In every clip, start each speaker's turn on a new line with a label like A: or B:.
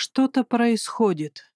A: Что-то происходит.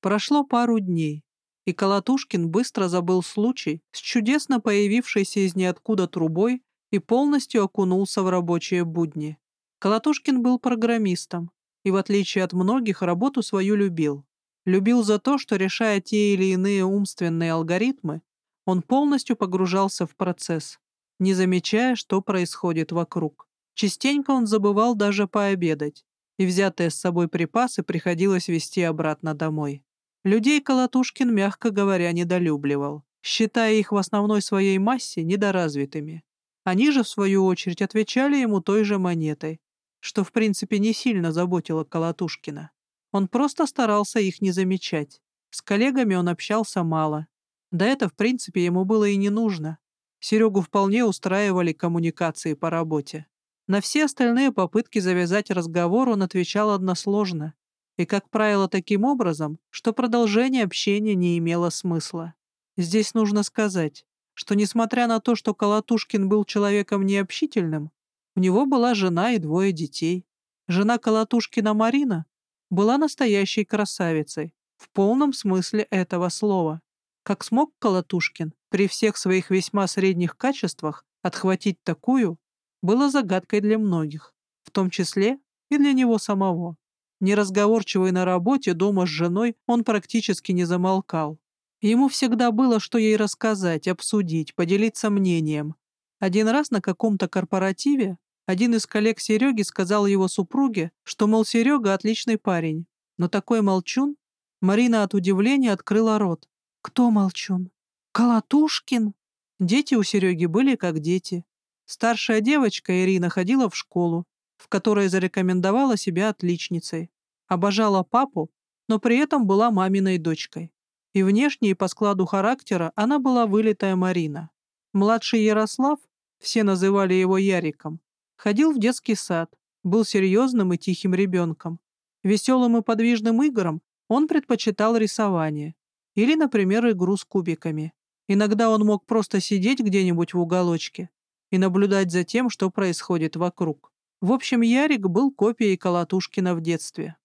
A: Прошло пару дней, и Колотушкин быстро забыл случай с чудесно появившейся из ниоткуда трубой и полностью окунулся в рабочие будни. Колотушкин был программистом и, в отличие от многих, работу свою любил. Любил за то, что, решая те или иные умственные алгоритмы, он полностью погружался в процесс, не замечая, что происходит вокруг. Частенько он забывал даже пообедать, и взятые с собой припасы приходилось везти обратно домой. Людей Колотушкин, мягко говоря, недолюбливал, считая их в основной своей массе недоразвитыми. Они же, в свою очередь, отвечали ему той же монетой, что, в принципе, не сильно заботило Колотушкина. Он просто старался их не замечать. С коллегами он общался мало. Да это, в принципе, ему было и не нужно. Серегу вполне устраивали коммуникации по работе. На все остальные попытки завязать разговор он отвечал односложно. И, как правило, таким образом, что продолжение общения не имело смысла. Здесь нужно сказать, что несмотря на то, что Колотушкин был человеком необщительным, у него была жена и двое детей. Жена Колотушкина Марина была настоящей красавицей, в полном смысле этого слова. Как смог Колотушкин при всех своих весьма средних качествах отхватить такую, было загадкой для многих, в том числе и для него самого. Неразговорчивый на работе, дома с женой, он практически не замолкал. Ему всегда было, что ей рассказать, обсудить, поделиться мнением. Один раз на каком-то корпоративе один из коллег Сереги сказал его супруге, что, мол, Серега отличный парень. Но такой молчун. Марина от удивления открыла рот. «Кто молчун? Колотушкин?» Дети у Сереги были как дети. Старшая девочка Ирина ходила в школу, в которой зарекомендовала себя отличницей. Обожала папу, но при этом была маминой дочкой. И внешне, и по складу характера она была вылитая Марина. Младший Ярослав, все называли его Яриком, ходил в детский сад, был серьезным и тихим ребенком. Веселым и подвижным играм он предпочитал рисование или, например, игру с кубиками. Иногда он мог просто сидеть где-нибудь в уголочке и наблюдать за тем, что происходит вокруг. В общем, Ярик был копией Колотушкина в детстве.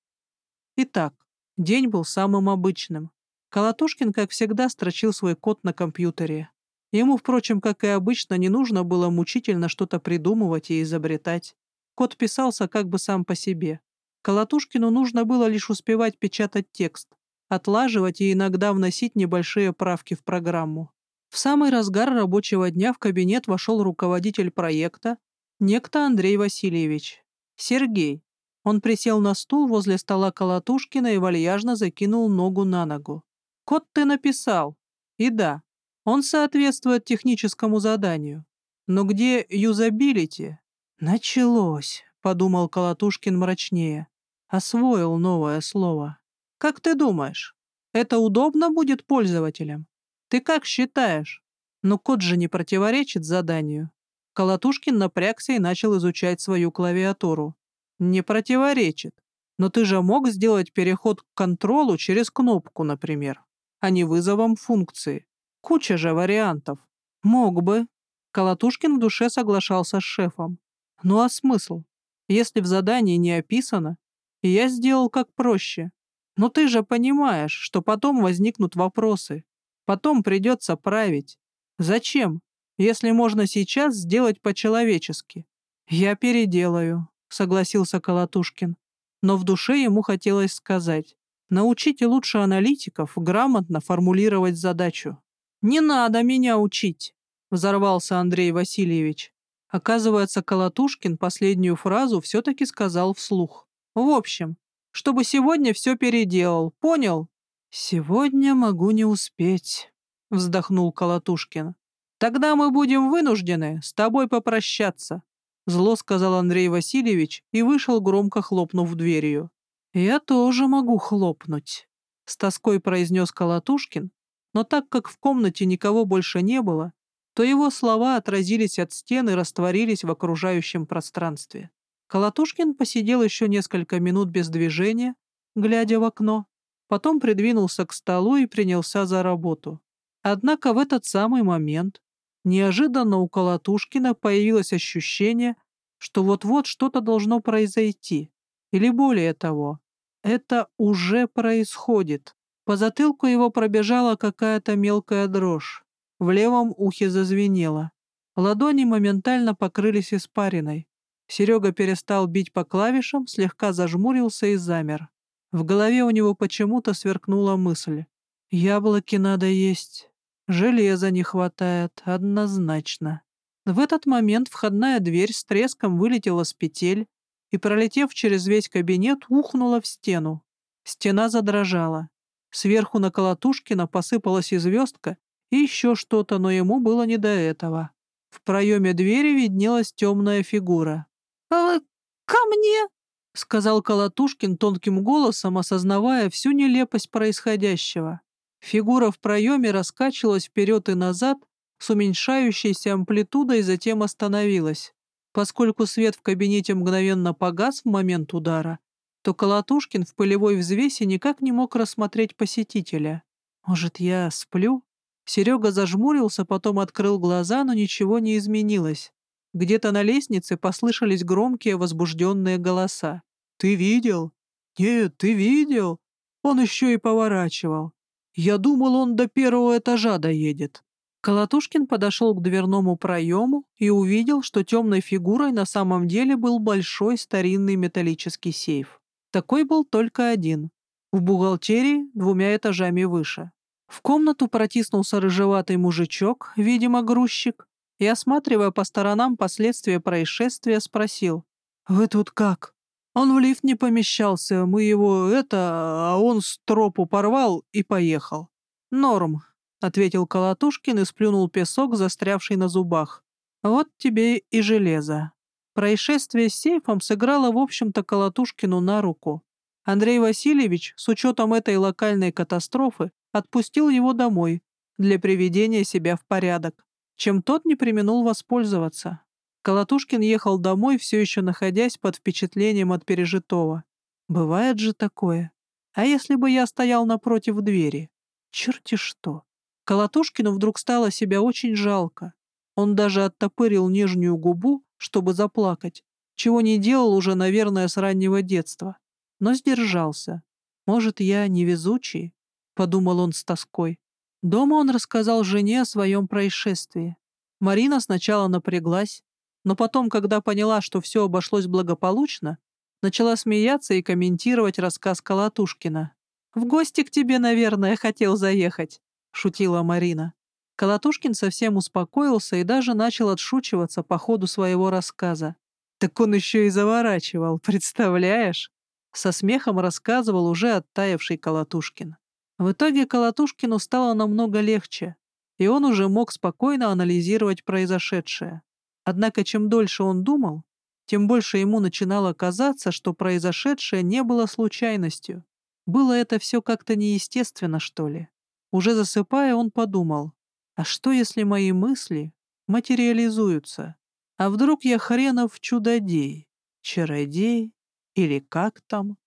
A: Итак, день был самым обычным. Колотушкин, как всегда, строчил свой код на компьютере. Ему, впрочем, как и обычно, не нужно было мучительно что-то придумывать и изобретать. Код писался как бы сам по себе. Колотушкину нужно было лишь успевать печатать текст, отлаживать и иногда вносить небольшие правки в программу. В самый разгар рабочего дня в кабинет вошел руководитель проекта, некто Андрей Васильевич. Сергей. Он присел на стул возле стола Колотушкина и вальяжно закинул ногу на ногу. Код ты написал. И да, он соответствует техническому заданию. Но где юзабилити? Началось, подумал Колотушкин мрачнее. Освоил новое слово. Как ты думаешь, это удобно будет пользователям? Ты как считаешь? Но код же не противоречит заданию. Колотушкин напрягся и начал изучать свою клавиатуру. Не противоречит. Но ты же мог сделать переход к контролу через кнопку, например а не вызовом функции. Куча же вариантов. Мог бы. Колотушкин в душе соглашался с шефом. Ну а смысл? Если в задании не описано, я сделал как проще. Но ты же понимаешь, что потом возникнут вопросы. Потом придется править. Зачем, если можно сейчас сделать по-человечески? Я переделаю, согласился Колотушкин. Но в душе ему хотелось сказать. Научите лучше аналитиков грамотно формулировать задачу. «Не надо меня учить!» — взорвался Андрей Васильевич. Оказывается, Колотушкин последнюю фразу все-таки сказал вслух. «В общем, чтобы сегодня все переделал, понял?» «Сегодня могу не успеть», — вздохнул Колотушкин. «Тогда мы будем вынуждены с тобой попрощаться», — зло сказал Андрей Васильевич и вышел, громко хлопнув дверью. «Я тоже могу хлопнуть», — с тоской произнес Колотушкин, но так как в комнате никого больше не было, то его слова отразились от стен и растворились в окружающем пространстве. Колотушкин посидел еще несколько минут без движения, глядя в окно, потом придвинулся к столу и принялся за работу. Однако в этот самый момент неожиданно у Колотушкина появилось ощущение, что вот-вот что-то должно произойти, или более того, Это уже происходит. По затылку его пробежала какая-то мелкая дрожь. В левом ухе зазвенело. Ладони моментально покрылись испариной. Серега перестал бить по клавишам, слегка зажмурился и замер. В голове у него почему-то сверкнула мысль. «Яблоки надо есть. Железа не хватает, однозначно». В этот момент входная дверь с треском вылетела с петель и, пролетев через весь кабинет, ухнула в стену. Стена задрожала. Сверху на Колотушкина посыпалась и звездка, и еще что-то, но ему было не до этого. В проеме двери виднелась темная фигура.
B: «А ко мне?»
A: — сказал Колотушкин тонким голосом, осознавая всю нелепость происходящего. Фигура в проеме раскачивалась вперед и назад с уменьшающейся амплитудой, затем остановилась. Поскольку свет в кабинете мгновенно погас в момент удара, то Колотушкин в пылевой взвесе никак не мог рассмотреть посетителя. «Может, я сплю?» Серега зажмурился, потом открыл глаза, но ничего не изменилось. Где-то на лестнице послышались громкие возбужденные голоса. «Ты видел? Нет, ты видел? Он еще и поворачивал. Я думал, он до первого этажа доедет». Колотушкин подошел к дверному проему и увидел, что темной фигурой на самом деле был большой старинный металлический сейф. Такой был только один. В бухгалтерии двумя этажами выше. В комнату протиснулся рыжеватый мужичок, видимо, грузчик, и, осматривая по сторонам последствия происшествия, спросил. «Вы тут как?» «Он в лифт не помещался, мы его это, а он с тропу порвал и поехал». «Норм», — ответил Колотушкин и сплюнул песок, застрявший на зубах. «Вот тебе и железо». Происшествие с сейфом сыграло, в общем-то, Колотушкину на руку. Андрей Васильевич, с учетом этой локальной катастрофы, отпустил его домой для приведения себя в порядок, чем тот не применул воспользоваться. Колотушкин ехал домой, все еще находясь под впечатлением от пережитого. Бывает же такое. А если бы я стоял напротив двери? Черти что. Колотушкину вдруг стало себя очень жалко. Он даже оттопырил нижнюю губу, чтобы заплакать, чего не делал уже, наверное, с раннего детства. Но сдержался. Может, я невезучий? — подумал он с тоской. Дома он рассказал жене о своем происшествии. Марина сначала напряглась, но потом, когда поняла, что все обошлось благополучно, начала смеяться и комментировать рассказ Колотушкина. «В гости к тебе, наверное, хотел заехать», — шутила Марина. Колотушкин совсем успокоился и даже начал отшучиваться по ходу своего рассказа. «Так он еще и заворачивал, представляешь?» Со смехом рассказывал уже оттаивший Колотушкин. В итоге Колотушкину стало намного легче, и он уже мог спокойно анализировать произошедшее. Однако чем дольше он думал, тем больше ему начинало казаться, что произошедшее не было случайностью. Было это все как-то неестественно, что ли. Уже засыпая, он подумал, а что, если мои мысли материализуются? А вдруг я хренов чудодей, чародей или как там?